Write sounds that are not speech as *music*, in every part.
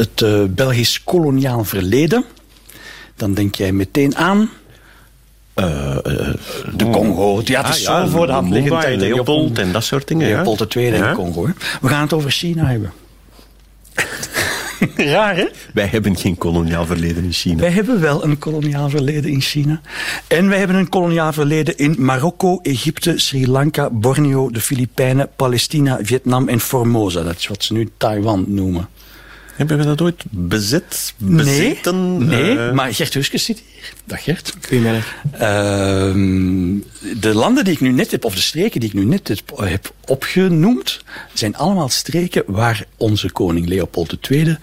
het uh, Belgisch koloniaal verleden, dan denk jij meteen aan uh, uh, de Congo. Ja, het is ah, zo voor de hand liggend. Leopold en dat soort dingen. Leopold II ja. in Congo. Hè. We gaan het over China hebben. *laughs* Raar, hè? Wij hebben geen koloniaal verleden in China. Wij hebben wel een koloniaal verleden in China. En wij hebben een koloniaal verleden in Marokko, Egypte, Sri Lanka, Borneo, de Filipijnen, Palestina, Vietnam en Formosa. Dat is wat ze nu Taiwan noemen. Hebben we dat ooit bezet? Bezeten? Nee, nee uh... maar Gert Huskes zit hier. Dag Gert. Goedemiddag. Uh, de landen die ik nu net heb, of de streken die ik nu net heb opgenoemd, zijn allemaal streken waar onze koning Leopold II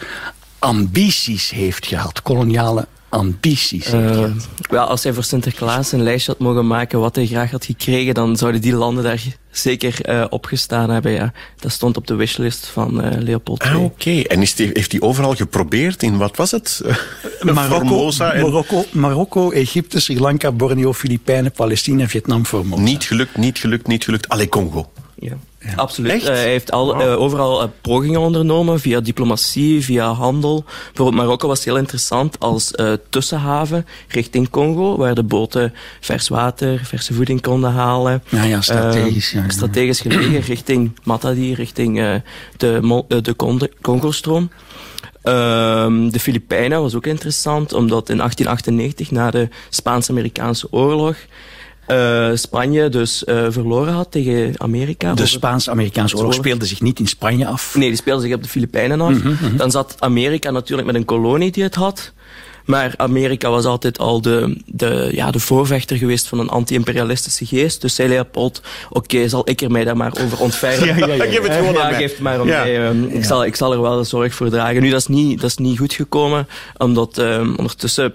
ambities heeft gehad. Koloniale ambities uh, wel, als hij voor Sinterklaas een lijstje had mogen maken wat hij graag had gekregen, dan zouden die landen daar zeker uh, opgestaan hebben. Ja. Dat stond op de wishlist van uh, Leopold II. Ah, oké. En is die, heeft hij overal geprobeerd in, wat was het? *laughs* Marokko, en... Marokko, Marokko, Egypte, Sri Lanka, Borneo, Filipijnen, Palestina, Vietnam, Formosa. Niet gelukt, niet gelukt, niet gelukt. Allee, Congo. Ja. Absoluut. Hij heeft al, uh, overal uh, pogingen ondernomen via diplomatie, via handel. Bijvoorbeeld Marokko was heel interessant als tussenhaven richting Congo, waar de boten vers water, verse voeding konden halen. Ja, ja, strategisch. Ja, strategisch gelegen *clears throat* richting Matadi, richting de, de Congo-stroom. Ehm, de Filipijnen was ook interessant, omdat in 1898, na de Spaans-Amerikaanse oorlog, uh, Spanje dus uh, verloren had tegen Amerika. De Spaans-Amerikaanse oorlog speelde zich niet in Spanje af? Nee, die speelde zich op de Filipijnen af. Mm -hmm. Dan zat Amerika natuurlijk met een kolonie die het had. Maar Amerika was altijd al de, de, ja, de voorvechter geweest van een anti-imperialistische geest. Dus zei Leopold, oké, okay, zal ik er mij daar maar over ontfermen. *laughs* Ja, ja, ja. Geef het gewoon ja, geef het maar om mij. Um, ik, zal, ik zal er wel zorg voor dragen. Nu, dat is niet, dat is niet goed gekomen, omdat um, ondertussen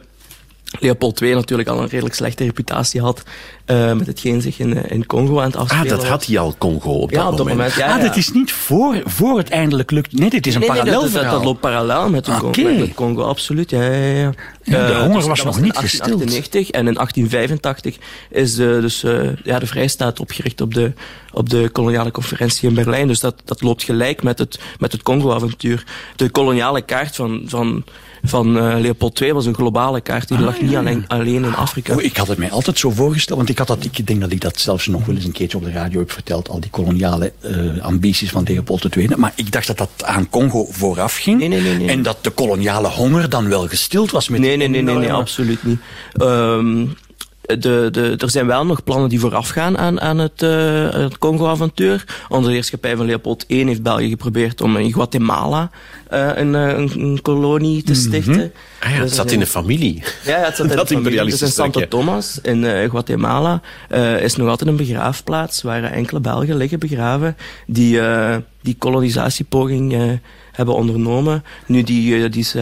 Leopold II natuurlijk al een redelijk slechte reputatie had uh, met hetgeen zich in, eh, in Congo aan het afspelen Ah, dat had hij al Congo op dat ja, op moment. moment ja, ah, dat is niet voor, voor het eindelijk lukt. Nee, dit is een nee, parallel nee, dat, verhaal. Dat, loopt parallel met, okay. Congo, met Congo, absoluut. Ja, ja, ja. ja de uh, honger dus was nog niet gestild. In 1898 en in 1885 is de, dus, uh, ja, de Vrijstaat opgericht op de, op de koloniale conferentie in Berlijn. Dus dat, dat loopt gelijk met het, met het Congo-avontuur. De koloniale kaart van... van van uh, Leopold II was een globale kaart. Die ah, lag niet alleen, alleen in Afrika. Oh, ik had het mij altijd zo voorgesteld, want ik, had dat, ik denk dat ik dat zelfs nog wel eens een keertje op de radio heb verteld, al die koloniale uh, ambities van Leopold II. Maar ik dacht dat dat aan Congo vooraf ging. Nee, nee, nee, nee. En dat de koloniale honger dan wel gestild was met Nee, nee, nee, nee, nee, absoluut niet. Um, de, de, er zijn wel nog plannen die voorafgaan aan, aan het, uh, het Congo-avontuur. Onder de heerschappij van Leopold I heeft België geprobeerd om in Guatemala uh, een, een, een, kolonie te stichten. Mm -hmm. ah *laughs* ja, het zat in *laughs* de familie. Ja, het zat in de familie. Dus in Santo Thomas in uh, Guatemala is nog altijd een begraafplaats waar enkele Belgen liggen begraven die die kolonisatiepoging hebben ondernomen. Nu, die, die is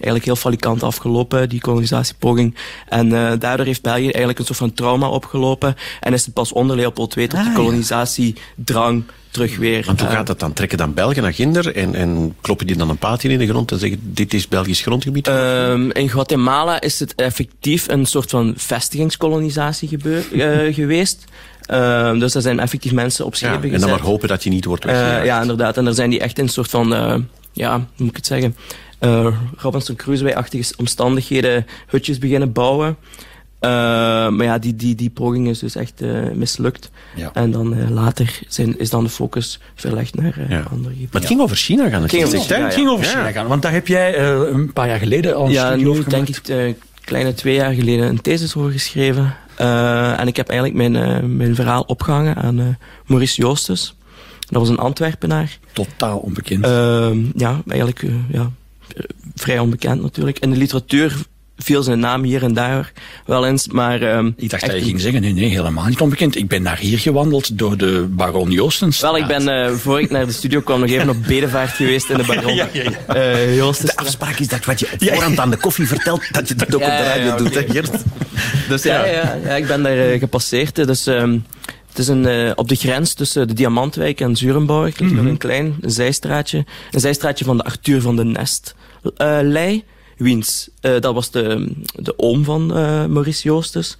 eigenlijk heel falikant afgelopen, die kolonisatiepoging. En uh, daardoor heeft België eigenlijk een soort van trauma opgelopen. En is het pas onder Leopold II dat ah, die kolonisatiedrang terug weer... Want hoe uh, gaat dat dan? Trekken dan Belgen naar Ginder en, en kloppen die dan een paadje in de grond en zeggen dit is Belgisch grondgebied? Um, in Guatemala is het effectief een soort van vestigingskolonisatie gebeur, uh, *laughs* geweest. Uh, dus er zijn effectief mensen op schepen ja, gezet. En dan maar hopen dat je niet wordt weggejaagd. ja, inderdaad. En er zijn die echt in een soort van... ja, hoe moet ik het zeggen? Uh, Robinson Crusoe-achtige omstandigheden hutjes beginnen bouwen. Uh, maar ja, die, die, die poging is dus echt uh, mislukt. Ja. En dan uh, later zijn, is dan de focus verlegd naar ja. andere gebieden. Maar het ging over China gaan. Het ging, over, China, het ging over China gaan. Want daar heb jij een paar jaar geleden al een ja, studie over denk ik kleine twee jaar geleden een thesis over geschreven. en ik heb eigenlijk mijn, mijn verhaal opgehangen aan Maurice Joostes. Dat was een Antwerpenaar. Totaal onbekend. Ehm, ja, eigenlijk ja, vrij onbekend natuurlijk. In de literatuur viel zijn naam hier en daar wel eens, maar... Um, ik dacht dat je ging zeggen, nee, nee, helemaal niet onbekend. Ik ben naar hier gewandeld door de baron Joostens. Wel, ik ben, uh, voor ik naar de studio kwam, nog even op bedevaart geweest in de *laughs* baron ja, ja, ja, uh, Joostens. De afspraak is dat wat je op voorhand aan de koffie vertelt, dat je dat ook op de radio doet, hè, Geert? Dus ja, ja, ja, ik ben daar uh, gepasseerd, dus... Um, het is een, uh, op de grens tussen de Diamantwijk en Zurenborg. mm -hmm. nog een klein zijstraatje. Een zijstraatje van de Arthur van de Nest uh, Lei. Wiens, uh, dat was de, de oom van uh, Maurice Joostes.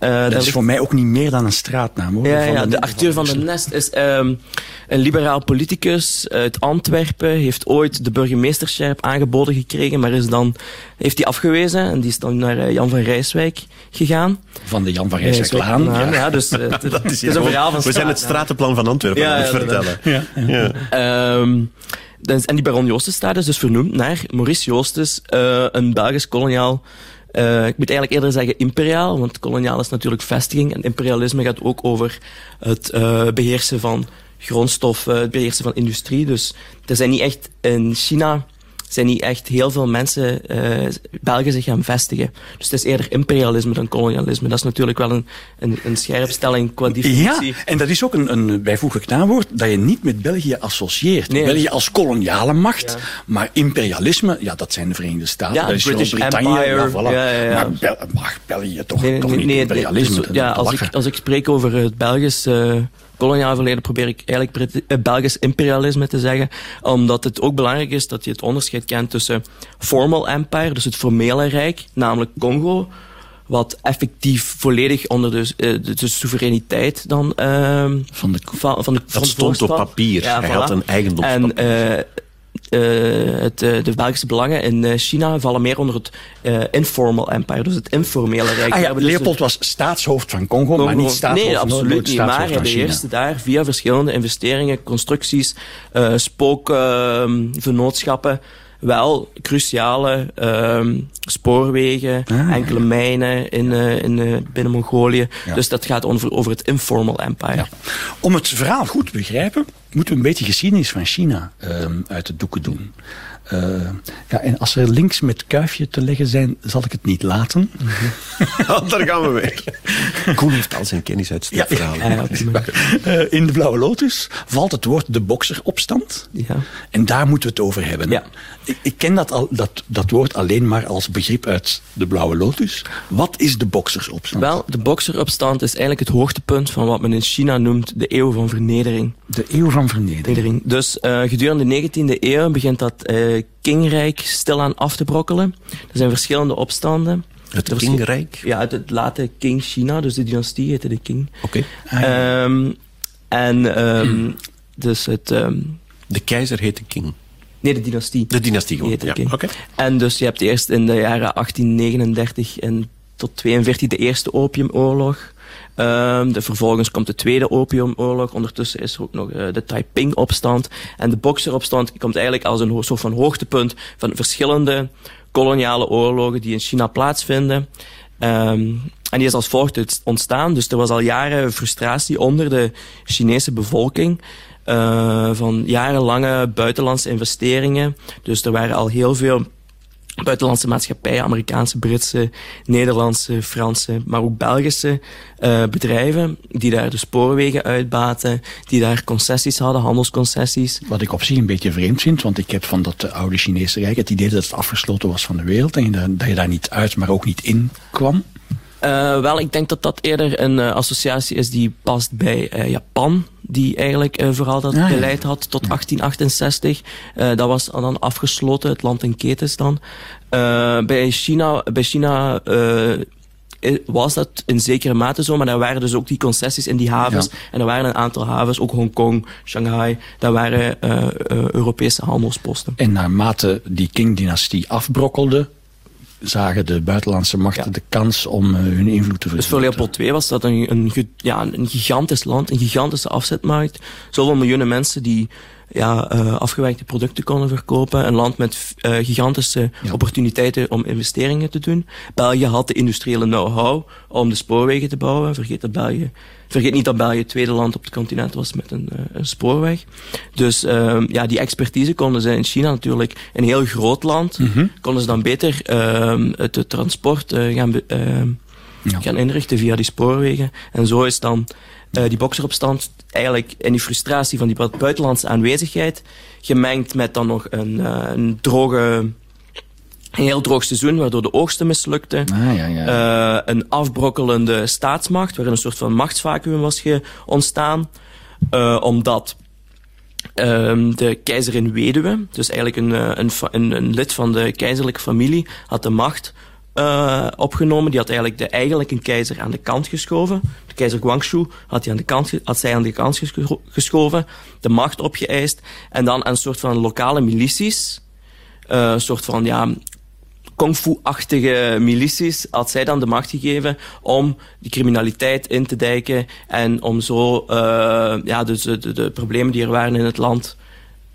Uh, dat is voor mij ook niet meer dan een straatnaam. Hoor, ja, ja, de Arthur van den Nest is um, een liberaal politicus uit Antwerpen. Heeft ooit de burgemeesterschap aangeboden gekregen, maar is dan, heeft hij afgewezen. En die is dan naar uh, Jan van Rijswijk gegaan. Van de Jan van Rijswijk-laan. Ja. ja, dus *laughs* uh, dat is, is een verhaal van We zijn het stratenplan van Antwerpen aan het vertellen. Ja. ja. Um, en die baron Joostesstad is dus vernoemd naar Maurice Joostes, uh, een Belgisch koloniaal uh, ik moet eigenlijk eerder zeggen imperiaal, want koloniaal is natuurlijk vestiging. En imperialisme gaat ook over het uh, beheersen van grondstoffen, het beheersen van industrie. Dus er zijn niet echt in China zijn niet echt heel veel mensen, uh, Belgen, zich gaan vestigen. Dus het is eerder imperialisme dan kolonialisme. Dat is natuurlijk wel een, een, een scherpstelling qua definitie. Ja, en dat is ook een, een bijvoeglijk naamwoord dat je niet met België associeert. Nee, België als koloniale macht, ja. maar imperialisme, ja, dat zijn de Verenigde Staten, ja, dat is British Brittannië. Empire, ja, voilà. ja, ja, Maar Bel mag België toch, nee, toch nee, niet nee, imperialisme? dus, ja, als ik, als ik spreek over het Belgisch uh, koloniaal verleden probeer ik eigenlijk uh, Belgisch imperialisme te zeggen, omdat het ook belangrijk is dat je het onderscheid kent tussen formal empire, dus het formele rijk, namelijk Congo, wat effectief volledig onder de, de, de soevereiniteit dan uh, van de, van, van de Dat stond op papier. Ja, Hij voilà. had een eigendomspapier. En uh, het, uh, de Belgische belangen in uh, China vallen meer onder het informal empire, dus het informele rijk. Ah, ja, dus Leopold was staatshoofd van Congo, Congo maar niet staatshoofd Nee, absoluut niet. Maar hij China. beheerste daar via verschillende investeringen, constructies, spookvernootschappen wel cruciale um, spoorwegen, Ah, ja. enkele mijnen in, uh, in, uh, binnen Mongolië. Ja. Dus dat gaat over, over het informal empire. Ja. Om het verhaal goed te begrijpen, moeten we een beetje geschiedenis van China um, uit de doeken doen. Uh, ja, en als er links met kuifje te leggen zijn, zal ik het niet laten. *laughs* Daar gaan we weer. *laughs* Koen heeft al zijn kennis uit Ja, strafverhalen. Ja, ja, Uh, in de Blauwe Lotus valt het woord de bokseropstand. ja. En daar moeten we het over hebben. Ja. Ik, ik ken dat, al, dat, dat woord alleen maar als begrip uit de Blauwe Lotus. Wat is de boksersopstand? Wel, de bokseropstand is eigenlijk het hoogtepunt van wat men in China noemt de eeuw van vernedering. De eeuw van vernedering. Vernedering. Dus uh, gedurende de 19e eeuw begint dat uh, Qingrijk stilaan af te brokkelen. Er zijn verschillende opstanden. Het Qingrijk. Ja, het, het late Qing China, dus de dynastie heette de Qing. Oké. Ah, ja. Ehm, en ehm, *clears throat* dus het... ehm, De keizer heette King. nee, de dynastie. De dynastie gewoon. Heette Ja, King. oké. En dus je hebt eerst in de jaren 1839 en tot 42 de eerste opiumoorlog. Ehm, de, vervolgens komt de tweede opiumoorlog. Ondertussen is er ook nog eh, de Taiping-opstand. En de Bokseropstand komt eigenlijk als een soort van hoogtepunt van verschillende koloniale oorlogen die in China plaatsvinden. Ehm, en die is als volgt ontstaan. Dus er was al jaren frustratie onder de Chinese bevolking. eh, van jarenlange buitenlandse investeringen. Dus er waren al heel veel buitenlandse maatschappijen, Amerikaanse, Britse, Nederlandse, Franse, maar ook Belgische uh, bedrijven, die daar de spoorwegen uitbaten, die daar concessies hadden, handelsconcessies. Wat ik op zich een beetje vreemd vind, want ik heb van dat oude Chinese Rijk het idee dat het afgesloten was van de wereld en dat je daar niet uit, maar ook niet in kwam. Uh, wel, ik denk dat dat eerder een uh, associatie is die past bij uh, Japan, die eigenlijk vooral dat Ah, ja. beleid had tot 1868. dat was dan afgesloten, het land in ketens dan. bij China, bij China was dat in zekere mate zo, maar daar waren dus ook die concessies in die havens. Ja. En er waren een aantal havens, ook Hongkong, Shanghai, daar waren Europese handelsposten. En naarmate die Qing-dynastie afbrokkelde, zagen de buitenlandse machten Ja. de kans om uh, hun invloed te Dus voor vergroten. Leopold II was dat een, een, ja, een gigantisch land, een gigantische afzetmarkt. Zoveel miljoenen mensen die ja, uh, afgewerkte producten konden verkopen. Een land met uh, gigantische Ja. opportuniteiten om investeringen te doen. België had de industriële know-how om de spoorwegen te bouwen. Vergeet, dat België, vergeet niet dat België het tweede land op het continent was met een, uh, een spoorweg. Dus uh, ja, die expertise konden ze in China natuurlijk, een heel groot land, Mhm. konden ze dan beter uh, het, transport gaan... Uh, Ja. gaan inrichten via die spoorwegen. En zo is dan uh, die bokseropstand eigenlijk in die frustratie van die bu- buitenlandse aanwezigheid gemengd met dan nog een, uh, een droge, een heel droog seizoen waardoor de oogsten mislukten. Ah, ja, ja. Uh, een afbrokkelende staatsmacht waarin een soort van machtsvacuum was ontstaan. Uh, omdat um, de keizerin weduwe, dus eigenlijk een, een, een lid van de keizerlijke familie, had de macht uh, opgenomen. Die had eigenlijk de eigenlijke keizer aan de kant geschoven. De keizer Guangxu had, hij aan de kant, had zij aan de kant geschoven. De macht opgeëist. En dan een soort van lokale milities. Uh, een soort van, ja, kung-fu-achtige milities had zij dan de macht gegeven om die criminaliteit in te dijken en om zo uh, ja, dus de, de, problemen die er waren in het land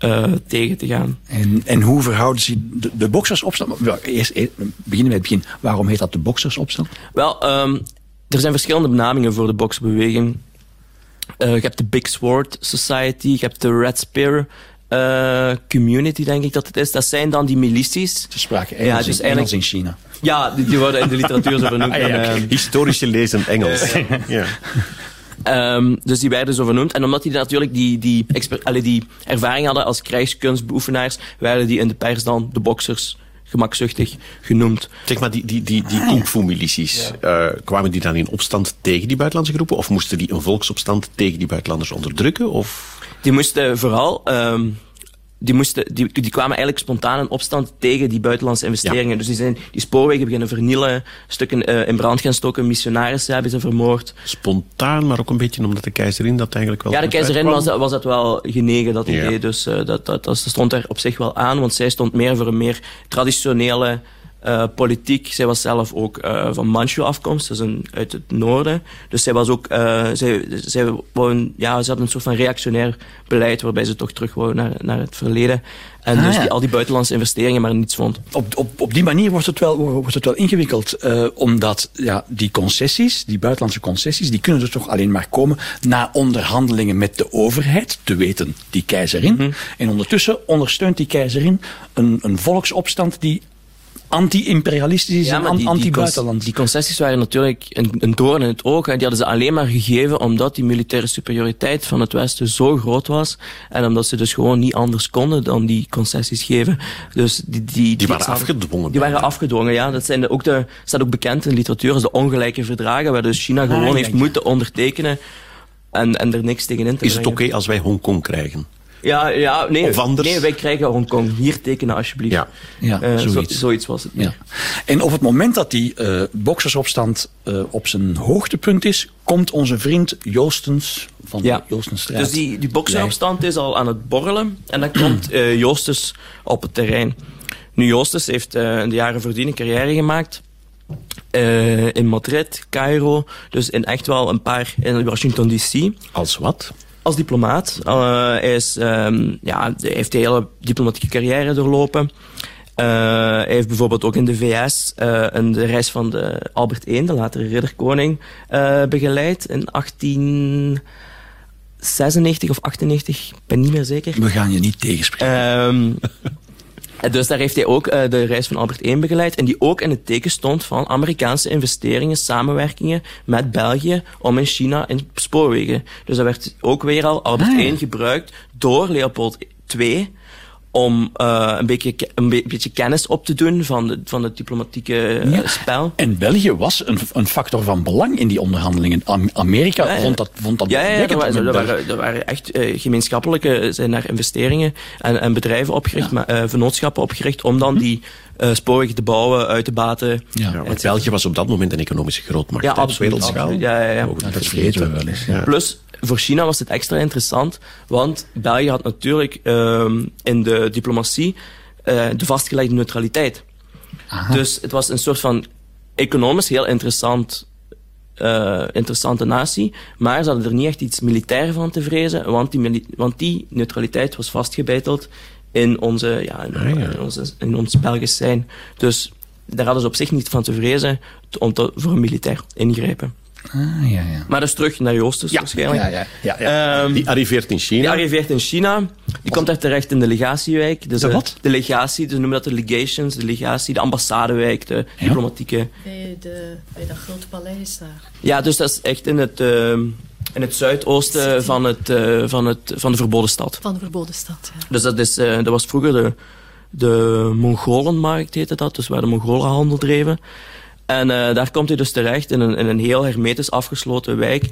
uh, tegen te gaan. En, en hoe verhouden zich de, de boksersopstand? Eerst, eerst beginnen met het begin. Waarom heet dat de boksersopstand? Wel, um, er zijn verschillende benamingen voor de boksbeweging. Uh, je hebt de Big Sword Society, je hebt de Red Spear uh, community, denk ik dat het is. Dat zijn dan die milities. Ze spraken Engels, ja, dus Engels in China. Ja, die, die, worden in de literatuur zo vernoemd. ah, ja, uh, Historische lezen Engels. *laughs* ja. Um, dus die werden zo vernoemd. En omdat die natuurlijk die, die, allee, die ervaring hadden als krijgskunstbeoefenaars, werden die in de pers dan de boxers gemakzuchtig genoemd. Zeg maar, die, die, die, die kung fu milities, ja. uh, kwamen die dan in opstand tegen die buitenlandse groepen? Of moesten die een volksopstand tegen die buitenlanders onderdrukken? Of... Die moesten vooral... Um, die, moesten, die, die kwamen eigenlijk spontaan in opstand tegen die buitenlandse investeringen. Ja. Dus die zijn die spoorwegen beginnen vernielen, stukken uh, in brand gaan stoken, missionarissen hebben ze vermoord. Spontaan, maar ook een beetje omdat de keizerin dat eigenlijk wel... Ja, de keizerin was, was dat wel genegen, dat idee. Ja. Dus uh, dat, dat, dat stond er op zich wel aan, want zij stond meer voor een meer traditionele uh, politiek. Zij was zelf ook uh, van Manchu afkomst, dus een, uit het noorden. Dus zij was ook, uh, zij, zij ja, ze had een soort van reactionair beleid waarbij ze toch terug wou naar, naar het verleden. En ah, dus die, al die buitenlandse investeringen maar niets vond. Op, op, op die manier wordt het wel, wordt het wel ingewikkeld, omdat ja, die concessies, die buitenlandse concessies, die kunnen er toch alleen maar komen na onderhandelingen met de overheid, te weten die keizerin. Mm -hmm. En ondertussen ondersteunt die keizerin een, een volksopstand die anti-imperialistisch is ja, en anti-buitenland. Die, concessies waren natuurlijk een, een doorn in het oog. En die hadden ze alleen maar gegeven omdat die militaire superioriteit van het Westen zo groot was. En omdat ze dus gewoon niet anders konden dan die concessies geven. Dus die, die, die, waren afgedwongen. Die waren afgedwongen, ja. Dat zijn de, ook de, staat ook bekend in de literatuur als de ongelijke verdragen, waar dus China ah, gewoon heeft moeten ondertekenen en, en er niks tegen in te Is het oké okay als wij Hongkong krijgen? Ja, ja nee, of anders? nee, wij krijgen Hongkong. Hier tekenen alsjeblieft. Ja, ja uh, zoiets. zoiets was het. Ja. En op het moment dat die uh, boksersopstand uh, op zijn hoogtepunt is, komt onze vriend Joostens van ja. de Joostenstraat. Dus die, die boksersopstand is al aan het borrelen en dan komt Joostes op het terrein. Nu, Joostes heeft in de jaren voordien een carrière gemaakt. in Madrid, Cairo, dus in echt wel een paar in Washington DC. Als wat? Als diplomaat. Uh, hij, is, um, ja, hij heeft de hele diplomatieke carrière doorlopen. Uh, hij heeft bijvoorbeeld ook in de VS uh, een, de reis van de Albert I, de latere ridderkoning, begeleid in 1896 of 98, ik ben niet meer zeker. We gaan je niet tegenspreken. Um, *laughs* dus daar heeft hij ook uh, de reis van Albert I begeleid. En die ook in het teken stond van Amerikaanse investeringen, samenwerkingen met België om in China in spoorwegen. Dus dat werd ook weer al Albert ah, I gebruikt door Leopold II om uh, een, beetje, een beetje kennis op te doen van, de, van het diplomatieke uh, ja. spel. En België was een, een factor van belang in die onderhandelingen. Amerika ja, ja. vond dat vond dat Ja, ja, er, waren, er, waren, er waren echt uh, gemeenschappelijke zijn daar investeringen en, en bedrijven opgericht, maar, vennootschappen opgericht om dan hm. die uh, spoorwegen te bouwen, uit te baten. Ja, ja België was op dat moment een economische grootmacht. Ja, absoluut. Wereldschaal. Ja, ja, ja. dat vergeten we wel eens. Ja. Plus, voor China was het extra interessant, want België had natuurlijk uh, in de diplomatie uh, de vastgelegde neutraliteit. Aha. Dus het was een soort van economisch heel interessant, uh, interessante natie, maar ze hadden er niet echt iets militair van te vrezen, want die, want die neutraliteit was vastgebeiteld in, onze, ja, in, ah, ja. in, onze, in ons Belgisch zijn. Dus daar hadden ze op zich niet van te vrezen om te, voor een militair ingrijpen. Ah, ja, ja. Maar dus terug naar Joostes ja, waarschijnlijk. Ja, ja, ja, um, die arriveert in China. Die arriveert in China. Die komt daar terecht in de legatiewijk. Dus de wat? De legatie, dus noemen dat de legations, de legatie, de ambassadewijk, de diplomatieke... Bij, de, bij dat grote paleis daar. Ja, dus dat is echt in het... Uh, in het zuidoosten van, het, uh, van, het, van de verboden stad. Van de verboden stad, ja. Dus dat, is, uh, dat was vroeger de, de Mongolenmarkt, heette dat. Dus waar de Mongolen handel dreven. En uh, daar komt hij dus terecht in een, in een heel hermetisch afgesloten wijk.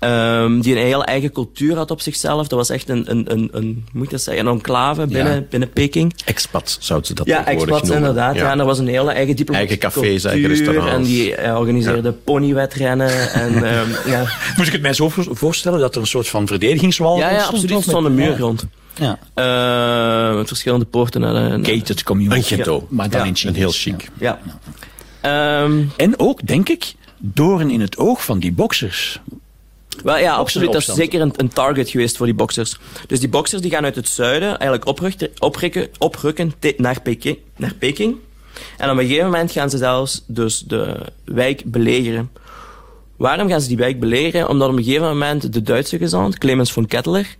Um, die een hele eigen cultuur had op zichzelf. Dat was echt een, een, een, een moet ik dat zeggen, een enclave binnen, ja. binnen Peking. Expat, zouden ze dat Ja, expats inderdaad. Ja. ja. en er was een hele eigen diplomatieke Eigen cafés, eigen restaurants. En die uh, organiseerde ja. ponywedrennen. en, um, *laughs* ja. Moest ik het mij zo voorstellen dat er een soort van verdedigingswal Ja, ja absoluut. Er stond een muur rond. Ja. Uh, met verschillende poorten naar de... Gated community. Een ghetto. Maar dan in Een heel chic. Ja. Um, en ook, denk ik, doorn in het oog van die boxers. Wel ja, absoluut. Dat is zeker een, een, target geweest voor die boxers. Dus die boxers die gaan uit het zuiden eigenlijk oprukken, oprukken, oprukken naar, Peking, naar Peking. En op een gegeven moment gaan ze zelfs dus de wijk belegeren. Waarom gaan ze die wijk belegeren? Omdat op een gegeven moment de Duitse gezant, Clemens von Kettler,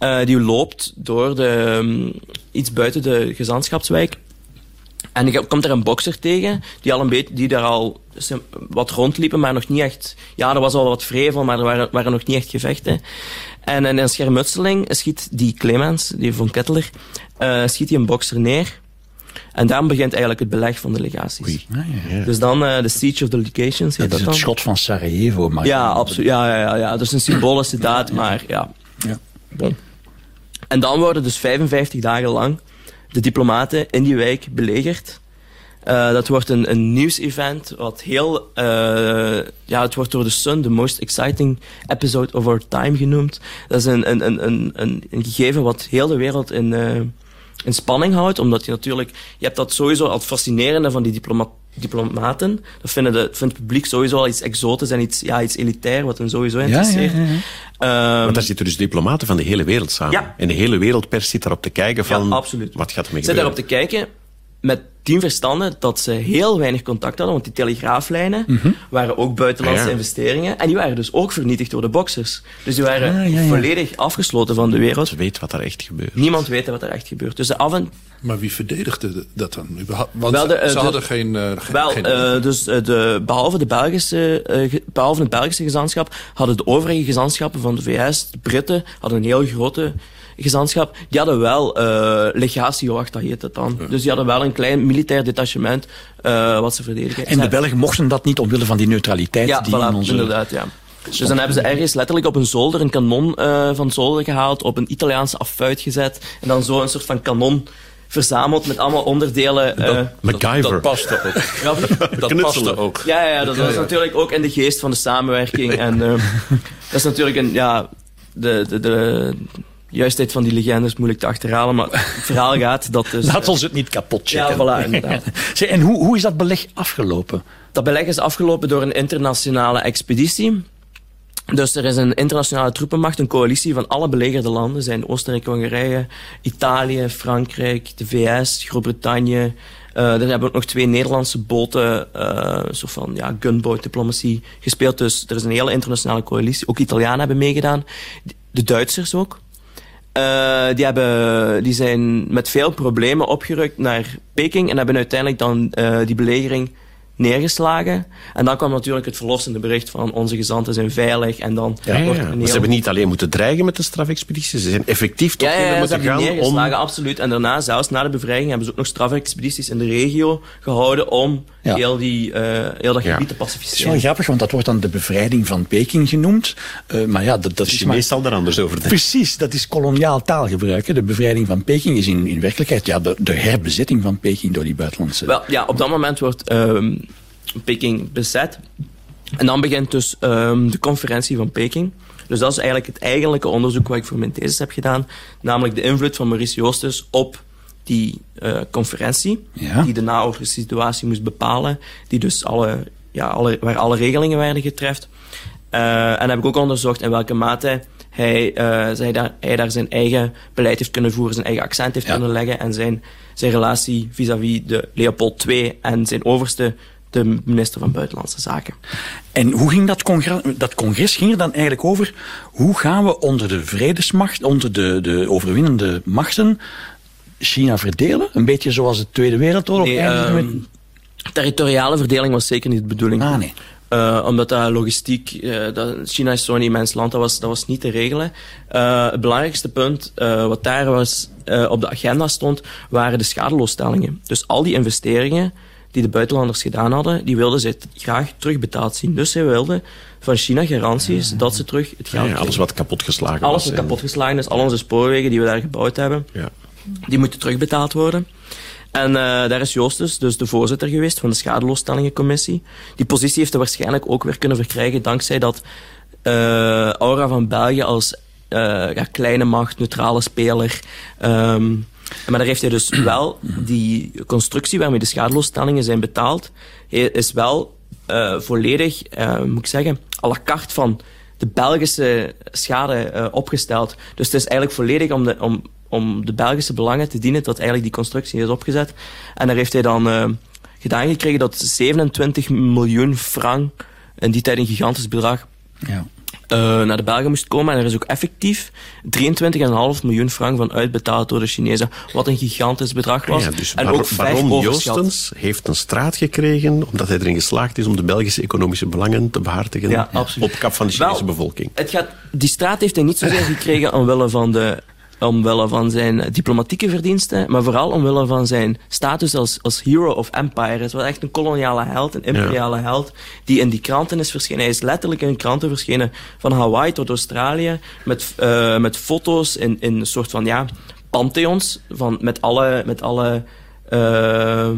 uh, die loopt door de, um, iets buiten de gezantschapswijk. En je komt er een bokser tegen, die, al een beetje, die daar al wat rondliepen, maar nog niet echt... Ja, er was al wat vrevel, maar er waren, waren nog niet echt gevechten. En in een schermutseling schiet die Clemens, die von Kettler, uh, schiet hij een bokser neer. En dan begint eigenlijk het beleg van de legaties. Ah, ja, ja. Dus dan uh, de Siege of the Legations. Dat is het schot van Sarajevo. Maar ja, absoluut. Ja, ja, ja, ja. Dat is een symbolische daad, maar ja. ja. Bon. En dan worden dus 55 dagen lang de diplomaten in die wijk belegerd. Uh, dat wordt een, een nieuwsevent, wat heel, uh, ja, het wordt door de Sun the most exciting episode of our time genoemd. Dat is een, een, een, een, een gegeven wat heel de wereld in, uh, in spanning houdt, omdat je natuurlijk, je hebt dat sowieso al fascinerende van die diploma diplomaten. Dat vinden de, vindt het publiek sowieso al iets exotisch en iets, ja, iets elitair, wat hen sowieso interesseert. Ja, ja, ja. Um, Want daar zitten dus diplomaten van de hele wereld samen. En de hele wereldpers zit daarop te kijken van, absoluut. wat gaat er mee gebeuren? Zit daarop te kijken met tien verstanden dat ze heel weinig contact hadden, want die telegraaflijnen mm -hmm. waren ook buitenlandse ah, ja. investeringen en die waren dus ook vernietigd door de boxers. Dus die waren ah, ja, ja. volledig afgesloten van de wereld. Ze weet wat er echt gebeurt. Niemand weet wat er echt gebeurt. Dus de af en... Maar wie verdedigde dat dan? Want wel de, uh, ze hadden geen... Uh, wel, geen uh, dus de, behalve, de Belgische, behalve het Belgische gezantschap hadden de overige gezanschappen van de VS, de Britten, hadden een heel grote gezantschap, die hadden wel uh, legatiewacht, dat heet het dan. Ja. Dus die hadden wel een klein militair detachement uh, wat ze verdedigen. En de Belgen mochten dat niet omwille van die neutraliteit ja, die voilà, in onze... inderdaad, ja. Dus dan hebben ze ergens letterlijk op een zolder een kanon uh, van zolder gehaald, op een Italiaanse affuit gezet en dan zo een soort van kanon verzameld met allemaal onderdelen. Uh, MacGyver. Dat, dat paste ook. *laughs* Ja, dat paste ook. Ja, ja, dat was natuurlijk ook in de geest van de samenwerking. *laughs* En uh, dat is natuurlijk een, ja, de, de, de, juistheid van die legendes moeilijk te achterhalen, maar het verhaal *laughs* gaat dat dus... Laat ons het niet kapot checken. Ja, voilà, inderdaad. *laughs* en hoe, hoe is dat beleg afgelopen? Dat beleg is afgelopen door een internationale expeditie. Dus er is een internationale troepenmacht, een coalitie van alle belegerde landen. zijn Oostenrijk, Hongarije, Italië, Frankrijk, de VS, Groot-Brittannië. Uh, er hebben ook nog twee Nederlandse boten, uh, soort van ja, gunboat diplomatie gespeeld. Dus er is een hele internationale coalitie. Ook Italianen hebben meegedaan. De Duitsers ook. Uh, die, hebben, die zijn met veel problemen opgerukt naar Peking en hebben uiteindelijk dan uh, die belegering neergeslagen. En dan kwam natuurlijk het verlossende bericht van onze gezanten zijn veilig. En dan ja, ja, ja. Heel... Ze hebben niet alleen moeten dreigen met de strafexpeditie, ze zijn effectief tot ja, ja, ja, moeten gaan neergeslagen, om... absoluut. En daarna, zelfs na de bevrijding, hebben ze ook nog strafexpedities in de regio gehouden om ja. heel, die, uh, heel dat gebied te pacificeren. Het is wel grappig, want dat wordt dan de bevrijding van Peking genoemd. Uh, maar ja, dat, dat is meestal maar... er anders over denken. Precies, dat is koloniaal taalgebruik. Hè. De bevrijding van Peking is in, in werkelijkheid ja, de, de herbezetting van Peking door die buitenlandse... Wel, ja, op dat moment wordt... Um, Peking bezet. En dan begint dus um, de conferentie van Peking. Dus dat is eigenlijk het eigenlijke onderzoek wat ik voor mijn thesis heb gedaan. Namelijk de invloed van Maurice Joostes op die uh, conferentie. Ja. Die de naoorlogse situatie moest bepalen. Die dus alle, ja, alle, waar alle regelingen werden getreft. Uh, en heb ik ook onderzocht in welke mate hij, uh, zij daar, hij daar zijn eigen beleid heeft kunnen voeren, zijn eigen accent heeft ja. kunnen leggen en zijn, zijn relatie vis-à-vis -vis de Leopold II en zijn overste de minister van Buitenlandse Zaken. En hoe ging dat congres? Dat congres ging er dan eigenlijk over hoe gaan we onder de vredesmacht, onder de, de overwinnende machten, China verdelen? Een beetje zoals de Tweede Wereldoorlog? Nee, uh, met... Territoriale verdeling was zeker niet de bedoeling. Ah, nee. Uh, omdat dat logistiek, uh, dat China is zo'n immens land, dat was, dat was niet te regelen. Uh, het belangrijkste punt wat daar was, op de agenda stond, waren de schadeloosstellingen. Dus al die investeringen die de buitenlanders gedaan hadden, die wilden ze graag terugbetaald zien. Dus zij wilden van China garanties dat ze terug het geld ja, Alles wat kapotgeslagen alles was. Alles wat kapotgeslagen is, al onze spoorwegen die we daar gebouwd hebben, ja. Die moeten terugbetaald worden. En uh, daar is Joostus dus de voorzitter geweest van de schadeloosstellingencommissie. Die positie heeft hij waarschijnlijk ook weer kunnen verkrijgen dankzij dat uh, Aura van België als uh, ja, kleine macht, neutrale speler... Um, maar daar heeft hij dus wel die constructie waarmee de schadeloosstellingen zijn betaald, is wel volledig, moet ik zeggen, à la carte van de Belgische schade opgesteld. Dus het is eigenlijk volledig om de, om, om de Belgische belangen te dienen dat eigenlijk die constructie is opgezet. En daar heeft hij dan gedaan gekregen dat 27 miljoen frank, in die tijd een gigantisch bedrag, ja uh, naar de Belgen moest komen. En er is ook effectief 23,5 miljoen frank van uitbetaald door de Chinezen. Wat een gigantisch bedrag was. Ja, dus en ook Baron Joostens heeft een straat gekregen omdat hij erin geslaagd is om de Belgische economische belangen te behartigen ja, op kap van de Chinese bevolking. Het gaat, die straat heeft hij niet zozeer *laughs* gekregen omwille van de omwille van zijn diplomatieke verdiensten, maar vooral omwille van zijn status als, als hero of empire. Het was echt een koloniale held, een imperiale held, die in die kranten is verschenen. Hij is letterlijk in kranten verschenen van Hawaii tot Australië, met, uh, met foto's in, in een soort van, ja, pantheons, van, met alle, met alle uh,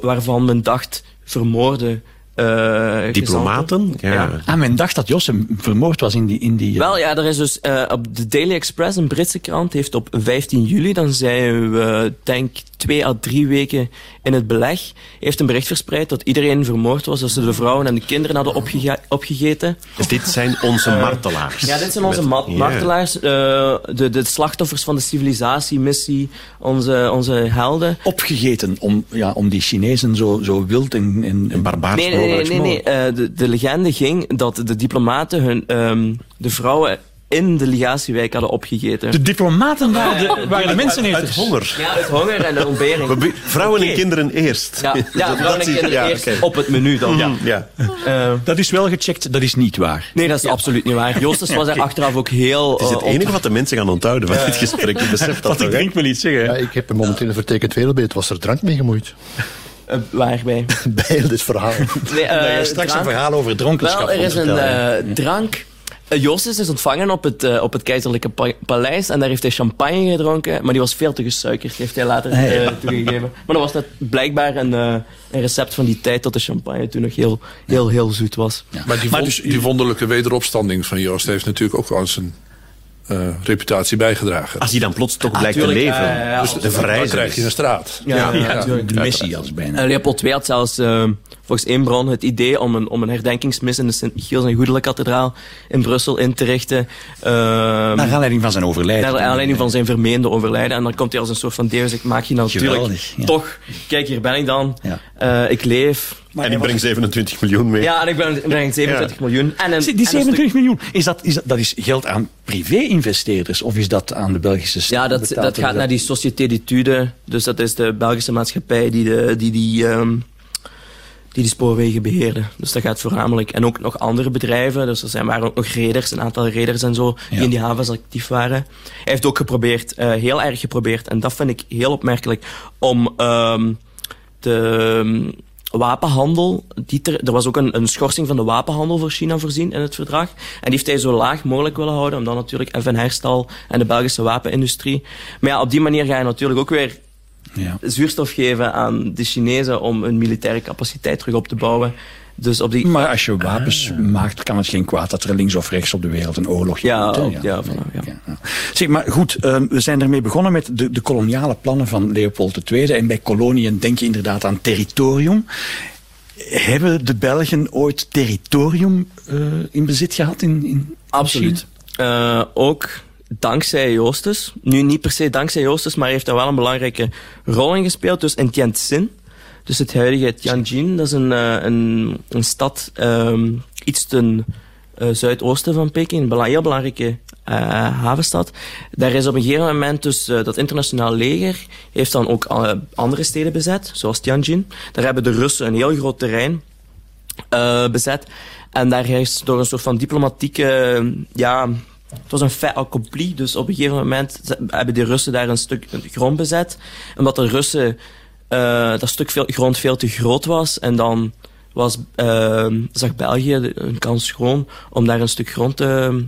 waarvan men dacht vermoorden Diplomaten? Ja. ja. Ah, men dacht dat Josse vermoord was in die... In die Wel, ja, er is dus uh, op de Daily Express, een Britse krant, heeft op 15 juli, dan zijn we, denk twee à drie weken in het beleg, heeft een bericht verspreid dat iedereen vermoord was, dat ze de vrouwen en de kinderen hadden opgege opgegeten. Dus dit zijn onze uh, martelaars? Ja, dit zijn onze ma martelaars, uh, de, de slachtoffers van de civilisatiemissie, onze, onze helden. Opgegeten om, ja, om die Chinezen zo, zo wild en, en, en barbaars nee, nee, nee, nee, nee. Uh, de, de legende ging dat de diplomaten hun, um, de vrouwen in de ligatiewijk hadden opgegeten. De diplomaten waren de, waren de mensen uit, uit honger. Ja, uit honger en de ontbering. Vrouwen en kinderen eerst. Ja, ja *laughs* vrouwen en kinderen ja, eerst okay. op het menu dan. Ja. ja. Uh, dat is wel gecheckt, dat is niet waar. Nee, dat is ja. absoluut niet waar. Joostes was er achteraf ook heel... Het is het enige wat de mensen gaan onthouden van dit gesprek. Je beseft *laughs* dat toch, ik denk wel iets zeggen. Ja, ik heb momenteel een vertekend wereldbeeld. Was er drank mee gemoeid? Uh, waarbij? Bij *laughs* dit verhaal. Nee, uh, straks een verhaal over dronkenschap. Wel, er is een uh, drank uh, Joostes is ontvangen op het, uh, op het keizerlijke pa paleis en daar heeft hij champagne gedronken, maar die was veel te gesuikerd, heeft hij later uh, toegegeven. Maar dat was net blijkbaar een, een, recept van die tijd dat de champagne toen nog heel, heel, heel zoet was. Ja. Maar, die, maar dus, die wonderlijke wederopstanding van Joost heeft natuurlijk ook wel zijn uh, reputatie bijgedragen. Als hij dan plots toch blijkt te leven. Uh, ja, dus de verrijzen. krijg je een straat. Ja, ja, ja, de Messias bijna. Uh, Leopold II had zelfs volgens één bron het idee om een, om een herdenkingsmis in de Sint-Michiels en Goedelijke-kathedraal in Brussel in te richten. naar aanleiding van zijn overlijden. Naar aanleiding van zijn vermeende overlijden. En dan komt hij als een soort van deus, ik maak je natuurlijk Geweldig, toch, kijk hier ben ik dan, ik leef, maar en ik breng 27 miljoen mee. Ja, en ik breng, breng 27 ja. miljoen. En een, die 27 miljoen, is dat, is dat, dat is geld aan privé-investeerders of is dat aan de Belgische staat? Ja, dat, dat gaat naar die Société d'Etude. Dus dat is de Belgische maatschappij die de, die, die, um, die de spoorwegen beheerden. Dus dat gaat voornamelijk. En ook nog andere bedrijven. Dus er zijn, waren ook nog reders, een aantal reders en zo, die in die havens actief waren. Hij heeft ook geprobeerd, uh, heel erg geprobeerd, en dat vind ik heel opmerkelijk, om um, de wapenhandel. Die ter, er was ook een, een schorsing van de wapenhandel voor China voorzien in het verdrag. En die heeft hij zo laag mogelijk willen houden, om dan natuurlijk even Herstal en de Belgische wapenindustrie. Maar ja, op die manier ga je natuurlijk ook weer ja. zuurstof geven aan de Chinezen om hun militaire capaciteit terug op te bouwen. Dus op die... Maar als je wapens ah. maakt, kan het geen kwaad dat er links of rechts op de wereld een oorlog ja, ja, ja, ja. ja. Zeg, maar goed, uh, we zijn ermee begonnen met de, de koloniale plannen van Leopold II. En bij koloniën denk je inderdaad aan territorium. Hebben de Belgen ooit territorium uh, in bezit gehad in, in Absoluut. Uh, ook dankzij Joostes. Nu niet per se dankzij Joostes, maar heeft daar wel een belangrijke rol in gespeeld. Dus in Tianjin, dus het huidige Tianjin, dat is een, uh, een, een stad um, iets ten uh, zuidoosten van Peking, een heel belangrijke uh, havenstad. Daar is op een gegeven moment dus dat internationaal leger heeft dan ook andere steden bezet, zoals Tianjin. Daar hebben de Russen een heel groot terrein bezet. En daar is door een soort van diplomatieke, ja, het was een fait accompli. Dus op een gegeven moment hebben de Russen daar een stuk grond bezet. Omdat de Russen dat stuk veel, grond veel te groot was. En dan was, zag België een kans gewoon om daar een stuk grond te...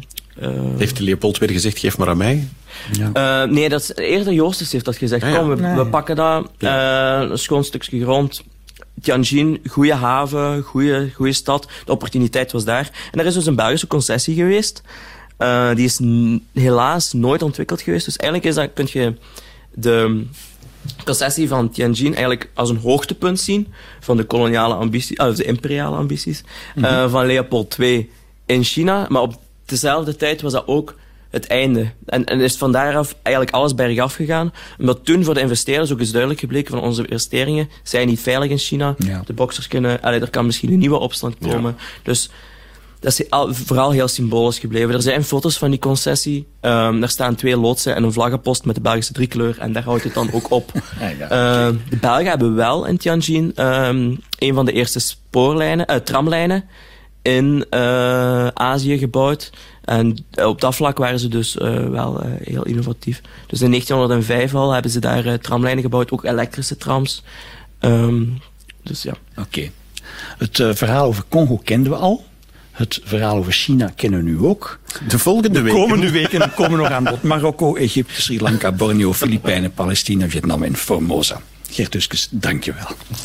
Heeft Leopold weer gezegd, geef maar aan mij? Ja. nee, dat is, eerder Joostes heeft dat gezegd. Ah, Kom, we, we, pakken dat, een schoon stukje grond Tianjin, goede haven, goede, goede stad. De opportuniteit was daar. En er is dus een Belgische concessie geweest. Uh, die is helaas nooit ontwikkeld geweest. Dus eigenlijk is dat, kun je de concessie van Tianjin eigenlijk als een hoogtepunt zien van de koloniale ambities, of de imperiale ambities mm -hmm. uh, van Leopold II in China. Maar op dezelfde tijd was dat ook het einde. En, en is van daaraf eigenlijk alles bergaf gegaan. Omdat toen voor de investeerders ook is duidelijk gebleken van onze investeringen zijn niet veilig in China. De boxers kunnen, allee, er kan misschien een nieuwe opstand komen. Dus dat is vooral heel symbolisch gebleven. Er zijn foto's van die concessie. Um, er staan twee loodsen en een vlaggenpost met de Belgische driekleur. En daar houdt het dan ook op. *laughs* uh, de Belgen hebben wel in Tianjin um, een van de eerste spoorlijnen, uh, tramlijnen in uh, Azië gebouwd. En op dat vlak waren ze dus uh, wel heel innovatief. Dus in 1905 al hebben ze daar tramlijnen gebouwd, ook elektrische trams. Um, dus ja. Oké. Het verhaal over Congo kenden we al. Het verhaal over China kennen we nu ook. De volgende weken. De komende weken *laughs* komen nog aan bod Marokko, Egypte, Sri Lanka, Borneo, Filipijnen, Palestina, Vietnam en Formosa. Gert Uskus, dank je wel.